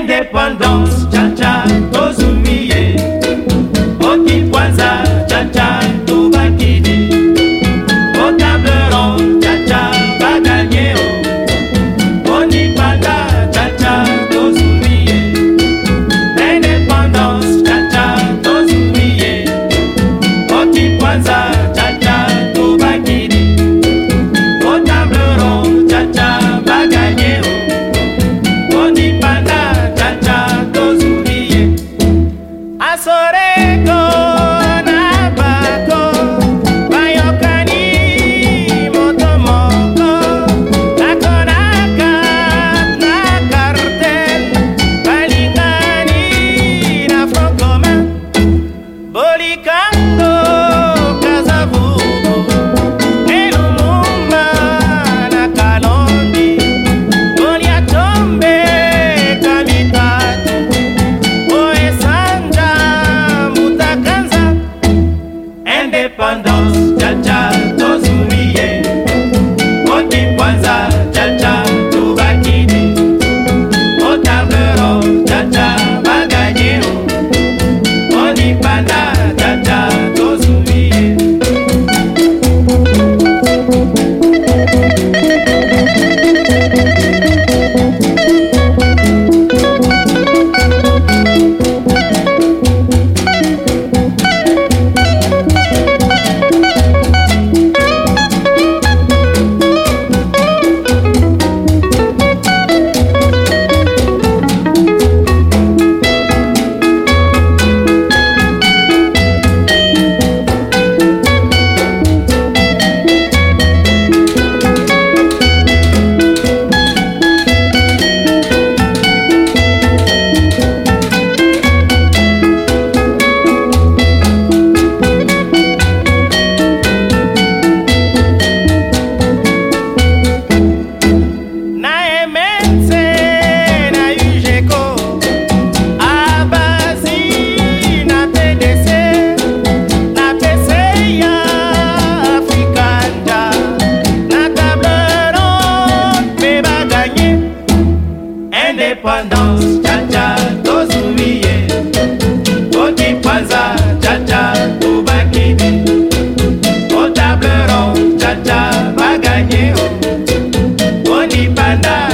indépendance, cha-cha, tcha, abandon. dépendance, tcha tcha, tozumiye. Oti paza, tcha tcha, tubakidi. Au table rond, panda.